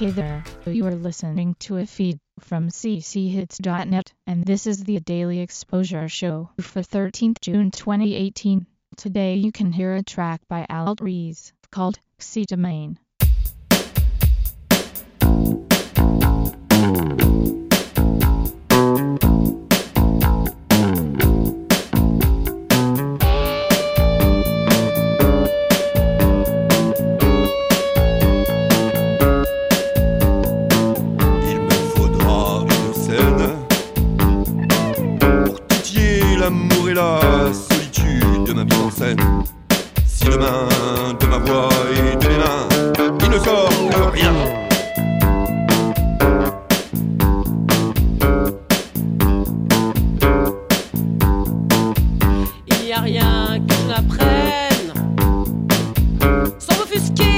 Hey there, you are listening to a feed from cchits.net, and this is the Daily Exposure Show for 13th June 2018. Today you can hear a track by Alt Rees called Si Demain. Il ne sort rien. Il n'y a rien que je n'apprenne Sans m'offusquer,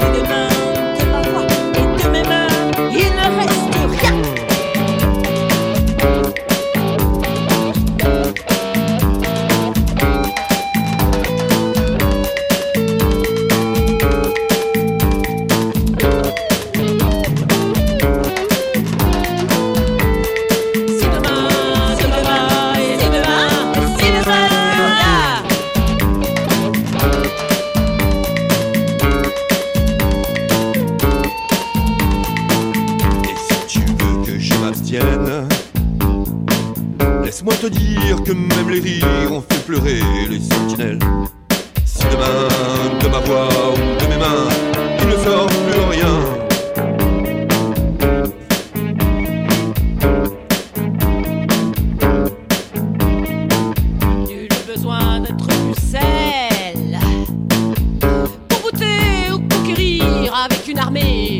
Demain de dire que même les rires ont fait pleurer les sentinelles. Si demain de ma voix ou de mes mains, il ne sort plus rien. Avec une armée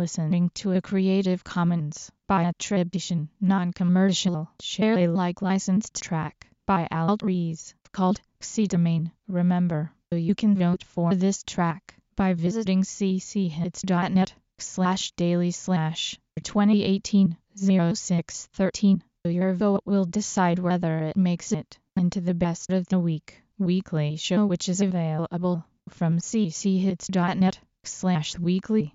listening to a Creative Commons by attribution, non-commercial, share Alike licensed track by Alt Rees called Si Demain. Remember, you can vote for this track by visiting cchits.net slash daily slash 2018 0613. Your vote will decide whether it makes it into the best of the week weekly show which is available from cchits.net slash weekly.